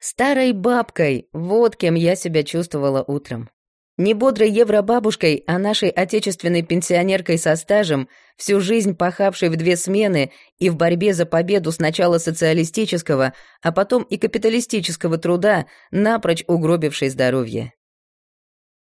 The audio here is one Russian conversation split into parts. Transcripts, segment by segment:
Старой бабкой, вот кем я себя чувствовала утром. Не бодрой евробабушкой, а нашей отечественной пенсионеркой со стажем, всю жизнь пахавшей в две смены и в борьбе за победу сначала социалистического, а потом и капиталистического труда, напрочь угробившей здоровье.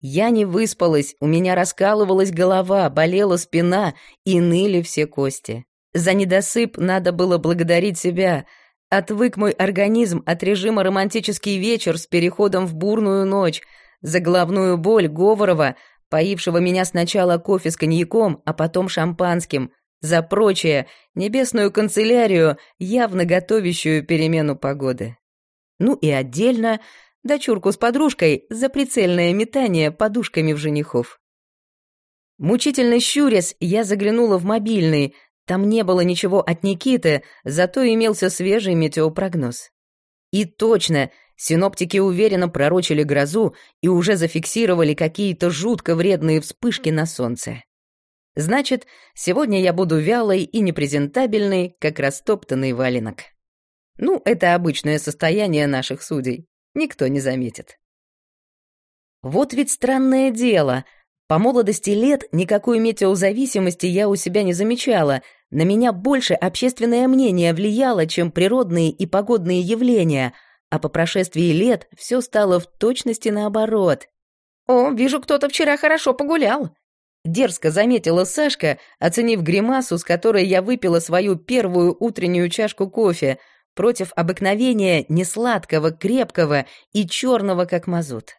Я не выспалась, у меня раскалывалась голова, болела спина и ныли все кости. За недосып надо было благодарить себя. Отвык мой организм от режима романтический вечер с переходом в бурную ночь — за головную боль Говорова, поившего меня сначала кофе с коньяком, а потом шампанским, за прочее, небесную канцелярию, явно готовящую перемену погоды. Ну и отдельно дочурку с подружкой за прицельное метание подушками в женихов. Мучительно щурясь, я заглянула в мобильный. Там не было ничего от Никиты, зато имелся свежий метеопрогноз. И точно, Синоптики уверенно пророчили грозу и уже зафиксировали какие-то жутко вредные вспышки на солнце. Значит, сегодня я буду вялой и непрезентабельной, как растоптанный валенок. Ну, это обычное состояние наших судей. Никто не заметит. Вот ведь странное дело. По молодости лет никакой метеозависимости я у себя не замечала. На меня больше общественное мнение влияло, чем природные и погодные явления — а по прошествии лет все стало в точности наоборот. «О, вижу, кто-то вчера хорошо погулял», — дерзко заметила Сашка, оценив гримасу, с которой я выпила свою первую утреннюю чашку кофе, против обыкновения несладкого, крепкого и черного, как мазут.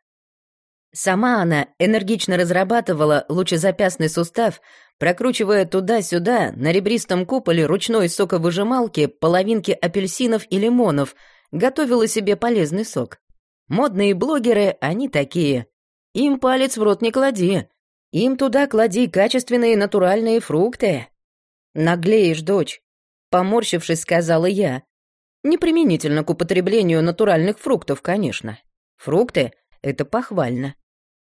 Сама она энергично разрабатывала лучезапястный сустав, прокручивая туда-сюда на ребристом куполе ручной соковыжималки половинки апельсинов и лимонов — готовила себе полезный сок. Модные блогеры, они такие. Им палец в рот не клади. Им туда клади качественные натуральные фрукты. Наглеешь, дочь. Поморщившись, сказала я. Неприменительно к употреблению натуральных фруктов, конечно. Фрукты — это похвально.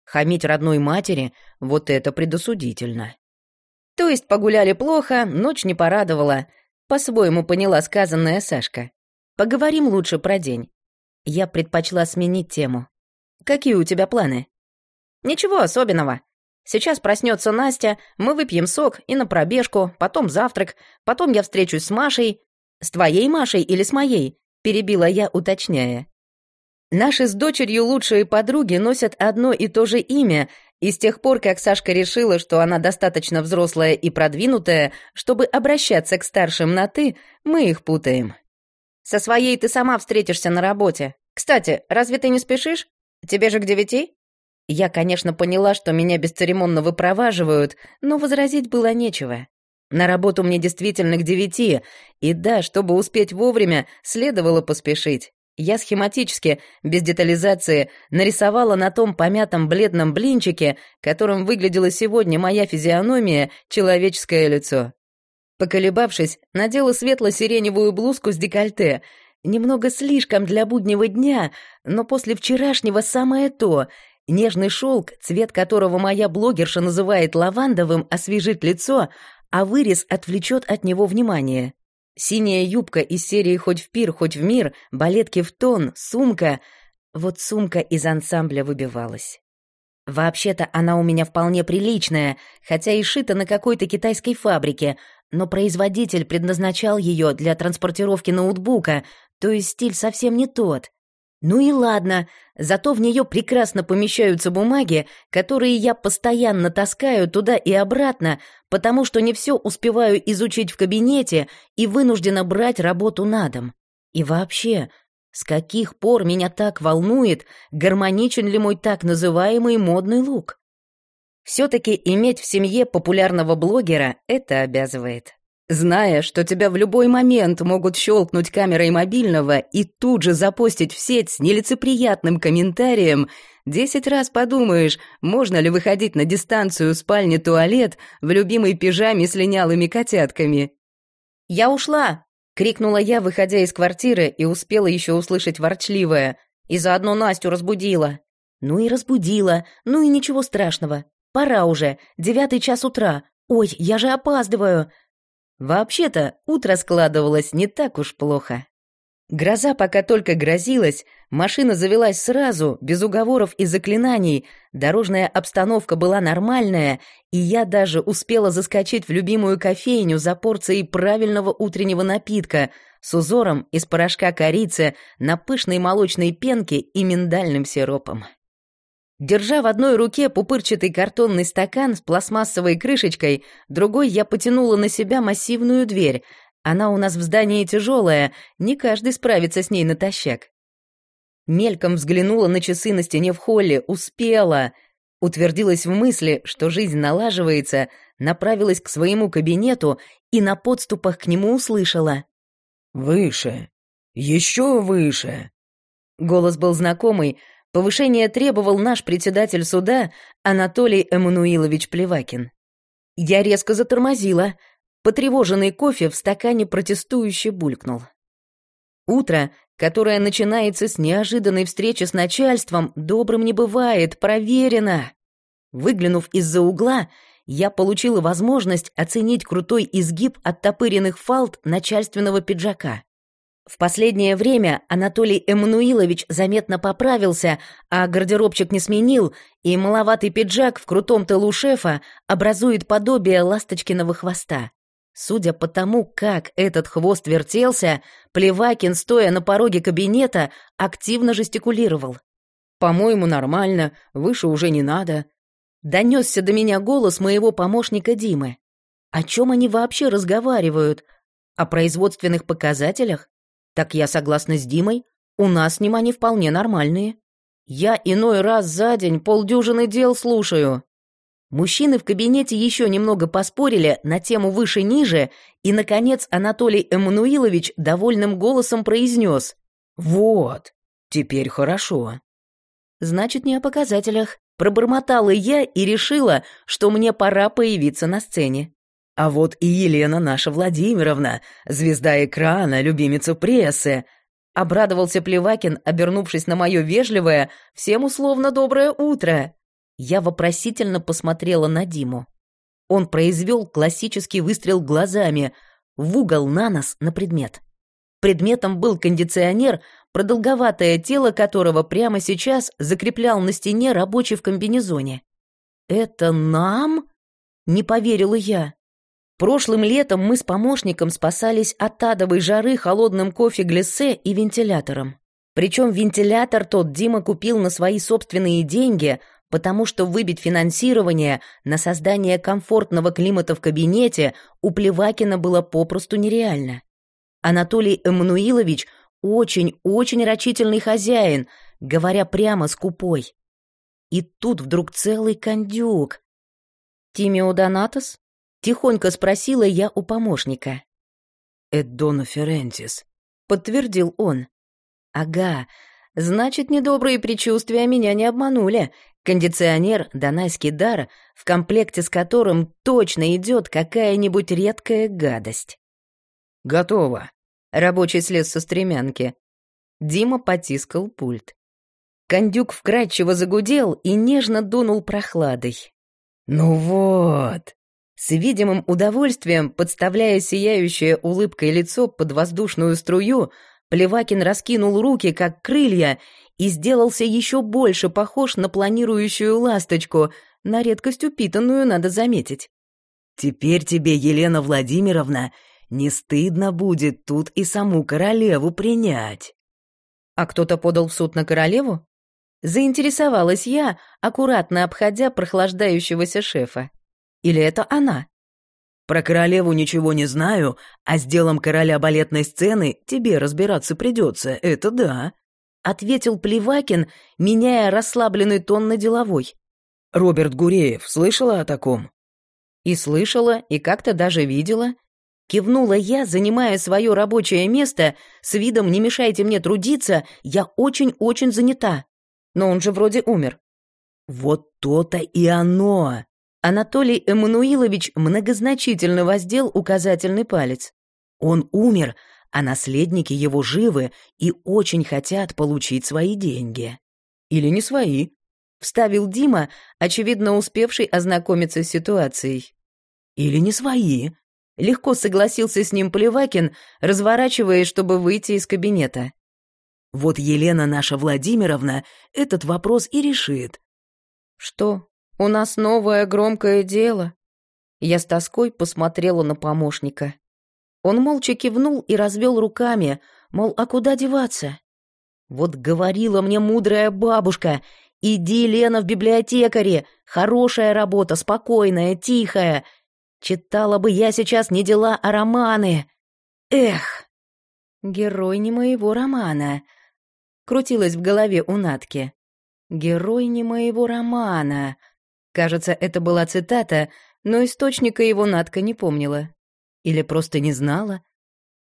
Хамить родной матери — вот это предосудительно. То есть погуляли плохо, ночь не порадовала. По-своему поняла сказанное Сашка. Поговорим лучше про день. Я предпочла сменить тему. Какие у тебя планы? Ничего особенного. Сейчас проснется Настя, мы выпьем сок и на пробежку, потом завтрак, потом я встречусь с Машей. С твоей Машей или с моей? Перебила я, уточняя. Наши с дочерью лучшие подруги носят одно и то же имя, и с тех пор, как Сашка решила, что она достаточно взрослая и продвинутая, чтобы обращаться к старшим на «ты», мы их путаем. Со своей ты сама встретишься на работе. Кстати, разве ты не спешишь? Тебе же к девяти?» Я, конечно, поняла, что меня бесцеремонно выпроваживают, но возразить было нечего. На работу мне действительно к девяти, и да, чтобы успеть вовремя, следовало поспешить. Я схематически, без детализации, нарисовала на том помятом бледном блинчике, которым выглядела сегодня моя физиономия, человеческое лицо. Поколебавшись, надела светло-сиреневую блузку с декольте. Немного слишком для буднего дня, но после вчерашнего самое то. Нежный шелк, цвет которого моя блогерша называет лавандовым, освежит лицо, а вырез отвлечет от него внимание. Синяя юбка из серии «Хоть в пир, хоть в мир», балетки в тон, сумка. Вот сумка из ансамбля выбивалась. Вообще-то она у меня вполне приличная, хотя и шита на какой-то китайской фабрике, но производитель предназначал ее для транспортировки ноутбука, то есть стиль совсем не тот. Ну и ладно, зато в нее прекрасно помещаются бумаги, которые я постоянно таскаю туда и обратно, потому что не все успеваю изучить в кабинете и вынуждена брать работу на дом. И вообще, с каких пор меня так волнует, гармоничен ли мой так называемый модный лук? Все-таки иметь в семье популярного блогера это обязывает. Зная, что тебя в любой момент могут щелкнуть камерой мобильного и тут же запостить в сеть с нелицеприятным комментарием, десять раз подумаешь, можно ли выходить на дистанцию спальни-туалет в любимой пижаме с линялыми котятками. «Я ушла!» — крикнула я, выходя из квартиры, и успела еще услышать ворчливое. И заодно Настю разбудила. Ну и разбудила, ну и ничего страшного. Пора уже, девятый час утра. Ой, я же опаздываю. Вообще-то, утро складывалось не так уж плохо. Гроза пока только грозилась, машина завелась сразу, без уговоров и заклинаний, дорожная обстановка была нормальная, и я даже успела заскочить в любимую кофейню за порцией правильного утреннего напитка с узором из порошка корицы на пышной молочной пенке и миндальным сиропом. Держа в одной руке пупырчатый картонный стакан с пластмассовой крышечкой, другой я потянула на себя массивную дверь — она у нас в здании тяжелая, не каждый справится с ней натощак. Мельком взглянула на часы на стене в холле, успела. Утвердилась в мысли, что жизнь налаживается, направилась к своему кабинету и на подступах к нему услышала. «Выше! Еще выше!» Голос был знакомый, повышение требовал наш председатель суда Анатолий Эммануилович Плевакин. Я резко затормозила — Потревоженный кофе в стакане протестующе булькнул. Утро, которое начинается с неожиданной встречи с начальством, добрым не бывает, проверено. Выглянув из-за угла, я получила возможность оценить крутой изгиб оттопыренных фалд начальственного пиджака. В последнее время Анатолий Эммануилович заметно поправился, а гардеробчик не сменил, и маловатый пиджак в крутом тылу шефа образует подобие ласточкиного хвоста. Судя по тому, как этот хвост вертелся, Плевакин, стоя на пороге кабинета, активно жестикулировал. «По-моему, нормально, выше уже не надо». Донесся до меня голос моего помощника Димы. О чем они вообще разговаривают? О производственных показателях? Так я согласна с Димой, у нас с ним они вполне нормальные. Я иной раз за день полдюжины дел слушаю. Мужчины в кабинете еще немного поспорили на тему выше-ниже, и, наконец, Анатолий Эммануилович довольным голосом произнес «Вот, теперь хорошо». «Значит, не о показателях». Пробормотала я и решила, что мне пора появиться на сцене. «А вот и Елена наша Владимировна, звезда экрана, любимица прессы», Обрадовался Плевакин, обернувшись на мое вежливое, всем условно доброе утро. Я вопросительно посмотрела на Диму. Он произвел классический выстрел глазами в угол на нос на предмет. Предметом был кондиционер, продолговатое тело которого прямо сейчас закреплял на стене рабочий в комбинезоне. «Это нам?» — не поверила я. Прошлым летом мы с помощником спасались от адовой жары холодным кофе глиссе и вентилятором. Причем вентилятор тот Дима купил на свои собственные деньги, потому что выбить финансирование на создание комфортного климата в кабинете у Плевакина было попросту нереально. Анатолий Эммануилович очень-очень рачительный хозяин, говоря прямо скупой. И тут вдруг целый кондюк. «Тимио Донатос?» — тихонько спросила я у помощника. «Эддона Ферентис», — подтвердил он. «Ага, значит, недобрые предчувствия меня не обманули, Кондиционер — донайский дар, в комплекте с которым точно идет какая-нибудь редкая гадость. «Готово», — рабочий слез со стремянки. Дима потискал пульт. Кондюк вкрадчиво загудел и нежно дунул прохладой. «Ну вот!» С видимым удовольствием, подставляя сияющее улыбкой лицо под воздушную струю, Плевакин раскинул руки, как крылья, и сделался еще больше похож на планирующую ласточку, на редкость упитанную, надо заметить. «Теперь тебе, Елена Владимировна, не стыдно будет тут и саму королеву принять». «А кто-то подал в суд на королеву?» Заинтересовалась я, аккуратно обходя прохлаждающегося шефа. Или это она? Про королеву ничего не знаю, а с делом короля балетной сцены тебе разбираться придется, это да ответил Плевакин, меняя расслабленный тон на деловой. Роберт Гуреев, слышала о таком? И слышала, и как-то даже видела. Кивнула я, занимая свое рабочее место, с видом «не мешайте мне трудиться, я очень-очень занята». Но он же вроде умер. Вот то-то и оно. Анатолий Эммануилович многозначительно воздел указательный палец. Он умер, а наследники его живы и очень хотят получить свои деньги. Или не свои, вставил Дима, очевидно успевший ознакомиться с ситуацией. Или не свои, Легко согласился с ним Поливакин, разворачиваясь, чтобы выйти из кабинета. Вот Елена наша Владимировна этот вопрос и решит. Что, у нас новое громкое дело? Я с тоской посмотрела на помощника. Он молча кивнул и развел руками, мол, а куда деваться? Вот говорила мне мудрая бабушка, иди, Лена, в библиотекаре, хорошая работа, спокойная, тихая. Читала бы я сейчас не дела, а романы. Эх, герой не моего романа. Крутилась в голове у Натки. Герой не моего романа. Кажется, это была цитата, но источника его Натка не помнила. Или просто не знала?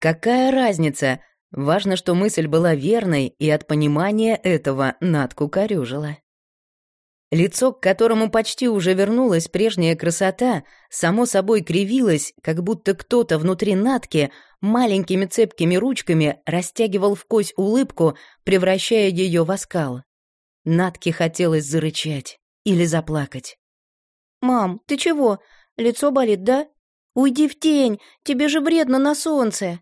Какая разница? Важно, что мысль была верной, и от понимания этого Натку корюжила. Лицо, к которому почти уже вернулась прежняя красота, само собой кривилось, как будто кто-то внутри Натки маленькими цепкими ручками растягивал в кость улыбку, превращая ее в оскал. Натке хотелось зарычать или заплакать. «Мам, ты чего? Лицо болит, да? Уйди в тень, тебе же вредно на солнце!»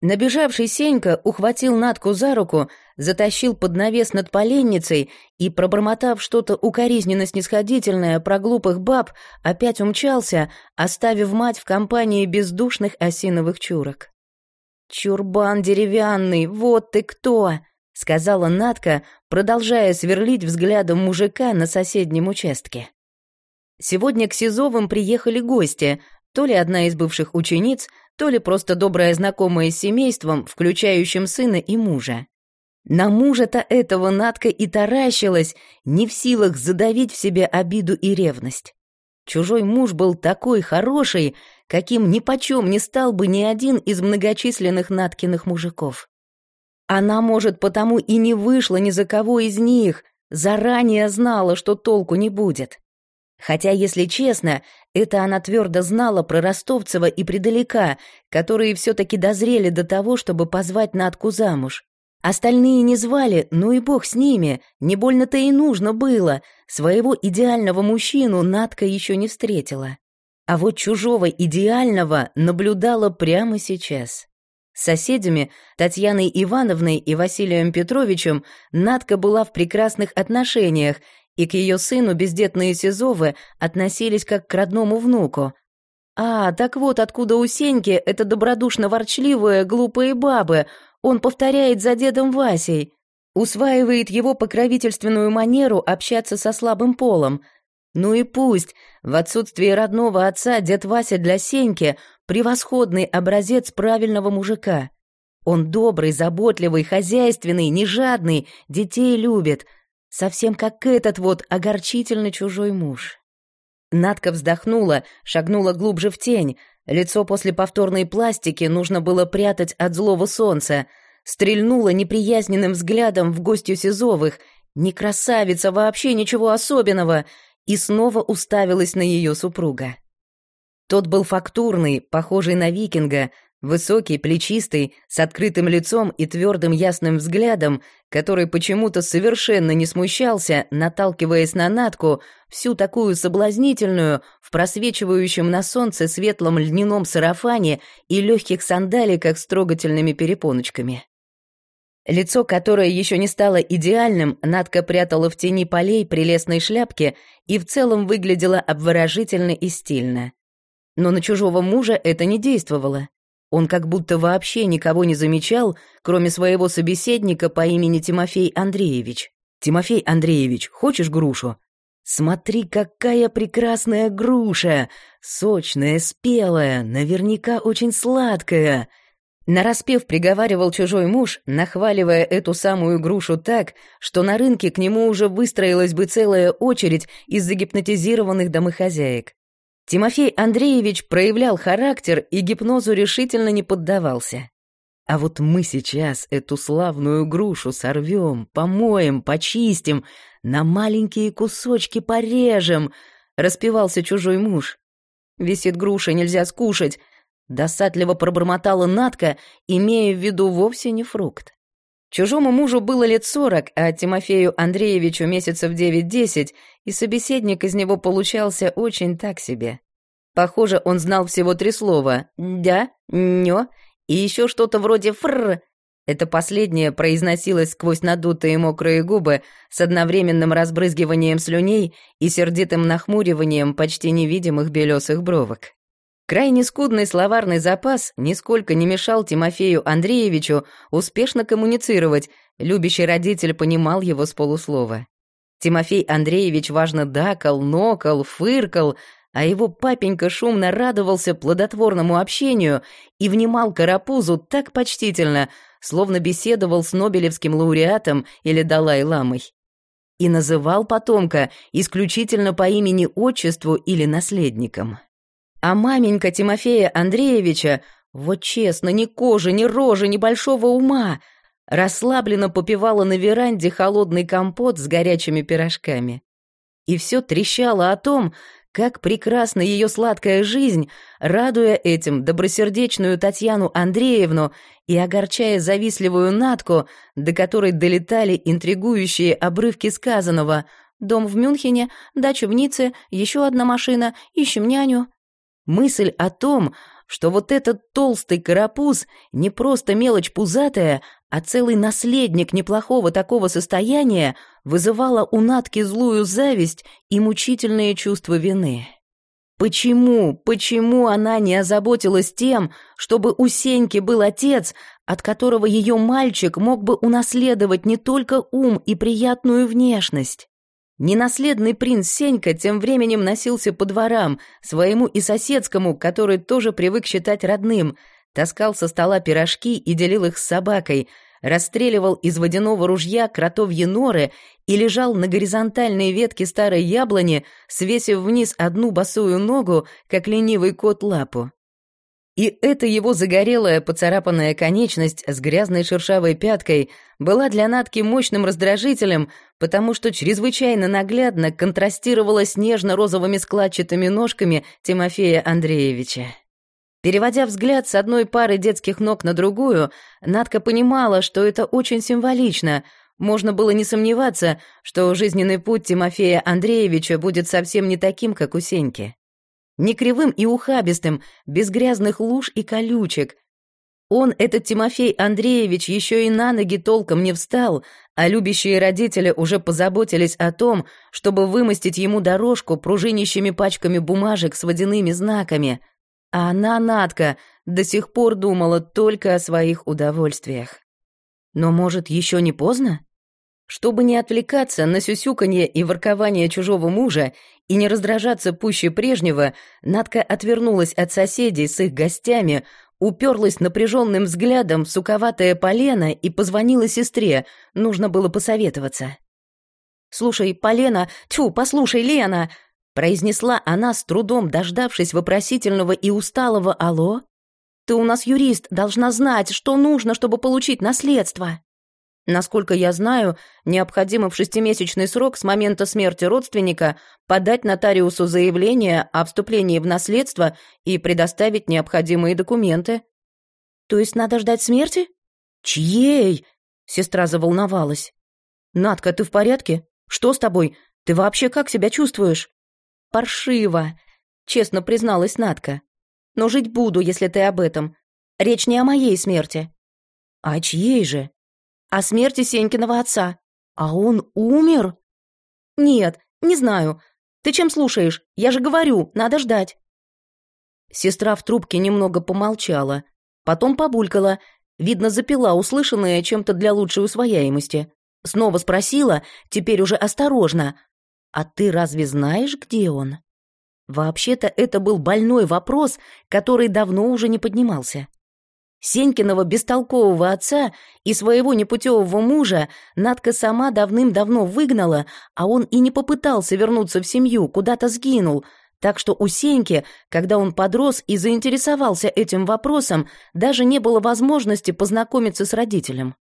Набежавший Сенька ухватил Натку за руку, затащил под навес над поленницей и, пробормотав что-то укоризненно-снисходительное про глупых баб, опять умчался, оставив мать в компании бездушных осиновых чурок. «Чурбан деревянный, вот ты кто!» — сказала Натка, продолжая сверлить взглядом мужика на соседнем участке. Сегодня к Сизовым приехали гости, то ли одна из бывших учениц, то ли просто добрая знакомая с семейством, включающим сына и мужа. На мужа-то этого Надка и таращилась, не в силах задавить в себе обиду и ревность. Чужой муж был такой хороший, каким ни почем не стал бы ни один из многочисленных Наткиных мужиков. Она, может, потому и не вышла ни за кого из них, заранее знала, что толку не будет. Хотя, если честно, это она твердо знала про Ростовцева и Предалека, которые все-таки дозрели до того, чтобы позвать Натку замуж. Остальные не звали, ну и бог с ними, не больно-то и нужно было. Своего идеального мужчину Натка еще не встретила. А вот чужого идеального наблюдала прямо сейчас. С соседями, Татьяной Ивановной и Василием Петровичем, Натка была в прекрасных отношениях и к ее сыну бездетные Сизовы относились как к родному внуку. А, так вот откуда у Сеньки это добродушно-ворчливые глупые бабы, он повторяет за дедом Васей, усваивает его покровительственную манеру общаться со слабым полом. Ну и пусть, в отсутствие родного отца дед Вася для Сеньки превосходный образец правильного мужика. Он добрый, заботливый, хозяйственный, не жадный, детей любит — Совсем как этот вот огорчительно чужой муж. Надка вздохнула, шагнула глубже в тень. Лицо после повторной пластики нужно было прятать от злого солнца. Стрельнула неприязненным взглядом в гостью Сизовых. Не красавица, вообще ничего особенного. И снова уставилась на ее супруга. Тот был фактурный, похожий на викинга, Высокий, плечистый, с открытым лицом и твердым ясным взглядом, который почему-то совершенно не смущался, наталкиваясь на Натку, всю такую соблазнительную, в просвечивающем на солнце светлом льняном сарафане и легких сандаликах с трогательными перепоночками. Лицо, которое еще не стало идеальным, Натка прятала в тени полей прелестной шляпки и в целом выглядела обворожительно и стильно. Но на чужого мужа это не действовало. Он как будто вообще никого не замечал, кроме своего собеседника по имени Тимофей Андреевич. «Тимофей Андреевич, хочешь грушу?» «Смотри, какая прекрасная груша! Сочная, спелая, наверняка очень сладкая!» Нараспев приговаривал чужой муж, нахваливая эту самую грушу так, что на рынке к нему уже выстроилась бы целая очередь из загипнотизированных домохозяек. Тимофей Андреевич проявлял характер и гипнозу решительно не поддавался. А вот мы сейчас эту славную грушу сорвем, помоем, почистим, на маленькие кусочки порежем, распевался чужой муж. Висит груша, нельзя скушать, досадливо пробормотала Натка, имея в виду вовсе не фрукт. Чужому мужу было лет сорок, а Тимофею Андреевичу месяцев девять-десять, и собеседник из него получался очень так себе. Похоже, он знал всего три слова «дя», «нё» и еще что-то вроде «фрр». Это последнее произносилось сквозь надутые мокрые губы с одновременным разбрызгиванием слюней и сердитым нахмуриванием почти невидимых белесых бровок. Крайне скудный словарный запас нисколько не мешал Тимофею Андреевичу успешно коммуницировать, любящий родитель понимал его с полуслова. Тимофей Андреевич важно дакал, нокал, фыркал, а его папенька шумно радовался плодотворному общению и внимал Карапузу так почтительно, словно беседовал с Нобелевским лауреатом или Далай-ламой. И называл потомка исключительно по имени-отчеству или наследникам. А маменька Тимофея Андреевича, вот честно, ни кожи, ни рожи, ни большого ума, расслабленно попивала на веранде холодный компот с горячими пирожками. И все трещало о том, как прекрасна ее сладкая жизнь, радуя этим добросердечную Татьяну Андреевну и огорчая завистливую Натку, до которой долетали интригующие обрывки сказанного «Дом в Мюнхене, дача в Ницце, еще одна машина, ищем няню». Мысль о том, что вот этот толстый карапуз не просто мелочь пузатая, а целый наследник неплохого такого состояния, вызывала у Натки злую зависть и мучительные чувства вины. Почему, почему она не озаботилась тем, чтобы у Сеньки был отец, от которого ее мальчик мог бы унаследовать не только ум и приятную внешность? Ненаследный принц Сенька тем временем носился по дворам, своему и соседскому, который тоже привык считать родным, таскал со стола пирожки и делил их с собакой, расстреливал из водяного ружья кротовьи норы и лежал на горизонтальной ветке старой яблони, свесив вниз одну босую ногу, как ленивый кот лапу. И эта его загорелая, поцарапанная конечность с грязной шершавой пяткой была для Натки мощным раздражителем, потому что чрезвычайно наглядно контрастировала с нежно-розовыми складчатыми ножками Тимофея Андреевича. Переводя взгляд с одной пары детских ног на другую, Натка понимала, что это очень символично. Можно было не сомневаться, что жизненный путь Тимофея Андреевича будет совсем не таким, как у Сеньки не кривым и ухабистым, без грязных луж и колючек. Он, этот Тимофей Андреевич, еще и на ноги толком не встал, а любящие родители уже позаботились о том, чтобы вымостить ему дорожку пружинищими пачками бумажек с водяными знаками. А она, Надка, до сих пор думала только о своих удовольствиях. Но, может, еще не поздно? Чтобы не отвлекаться на сюсюканье и воркование чужого мужа и не раздражаться пуще прежнего, Надка отвернулась от соседей с их гостями, уперлась напряженным взглядом в суковатое полено и позвонила сестре, нужно было посоветоваться. «Слушай, Полена, тьфу, послушай, Лена!» произнесла она с трудом, дождавшись вопросительного и усталого «Алло?» «Ты у нас юрист, должна знать, что нужно, чтобы получить наследство». Насколько я знаю, необходимо в шестимесячный срок с момента смерти родственника подать нотариусу заявление о вступлении в наследство и предоставить необходимые документы. То есть надо ждать смерти? Чьей? Сестра заволновалась. Надка, ты в порядке? Что с тобой? Ты вообще как себя чувствуешь? Паршиво, честно призналась Надка. Но жить буду, если ты об этом. Речь не о моей смерти. А чьей же? О смерти Сенькиного отца. А он умер? Нет, не знаю. Ты чем слушаешь? Я же говорю, надо ждать. Сестра в трубке немного помолчала, потом побулькала, видно, запила услышанное чем-то для лучшей усвояемости. Снова спросила, теперь уже осторожно. «А ты разве знаешь, где он?» Вообще-то это был больной вопрос, который давно уже не поднимался. Сенькиного бестолкового отца и своего непутевого мужа Надка сама давным-давно выгнала, а он и не попытался вернуться в семью, куда-то сгинул. Так что у Сеньки, когда он подрос и заинтересовался этим вопросом, даже не было возможности познакомиться с родителем.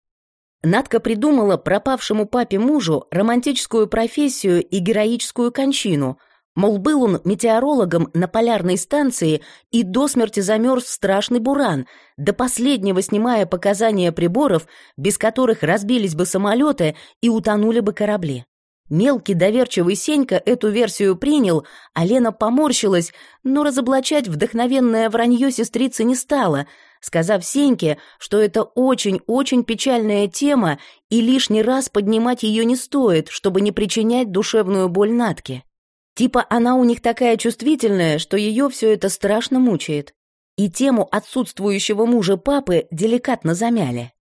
Надка придумала пропавшему папе мужу романтическую профессию и героическую кончину – Мол, был он метеорологом на полярной станции и до смерти замерз в страшный буран, до последнего снимая показания приборов, без которых разбились бы самолеты и утонули бы корабли. Мелкий доверчивый Сенька эту версию принял, а Лена поморщилась, но разоблачать вдохновенное вранье сестрицы не стала, сказав Сеньке, что это очень-очень печальная тема и лишний раз поднимать ее не стоит, чтобы не причинять душевную боль Натке. Типа она у них такая чувствительная, что ее все это страшно мучает. И тему отсутствующего мужа папы деликатно замяли.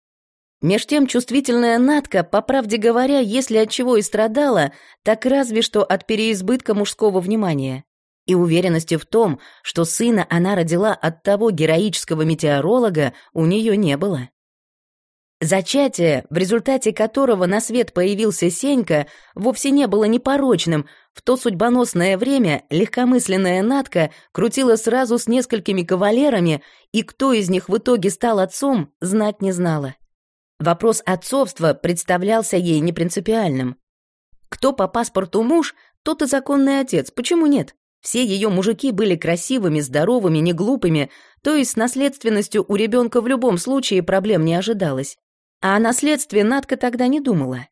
Меж тем чувствительная Натка, по правде говоря, если от чего и страдала, так разве что от переизбытка мужского внимания. И уверенности в том, что сына она родила от того героического метеоролога, у нее не было. Зачатие, в результате которого на свет появился Сенька, вовсе не было непорочным. В то судьбоносное время легкомысленная Натка крутила сразу с несколькими кавалерами, и кто из них в итоге стал отцом, знать не знала. Вопрос отцовства представлялся ей непринципиальным. Кто по паспорту муж, тот и законный отец, почему нет? Все ее мужики были красивыми, здоровыми, не глупыми, то есть с наследственностью у ребенка в любом случае проблем не ожидалось. А о наследстве Надка тогда не думала.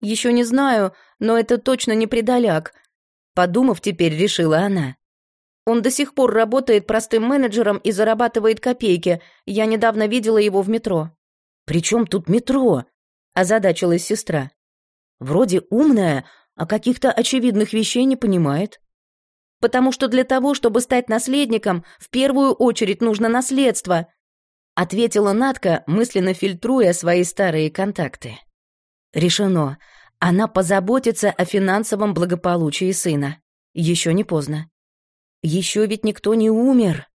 Еще не знаю, но это точно не предоляк, подумав, теперь решила она. Он до сих пор работает простым менеджером и зарабатывает копейки. Я недавно видела его в метро. «При чем тут метро?» – озадачилась сестра. «Вроде умная, а каких-то очевидных вещей не понимает». «Потому что для того, чтобы стать наследником, в первую очередь нужно наследство», – ответила Натка, мысленно фильтруя свои старые контакты. «Решено. Она позаботится о финансовом благополучии сына. Еще не поздно. Еще ведь никто не умер».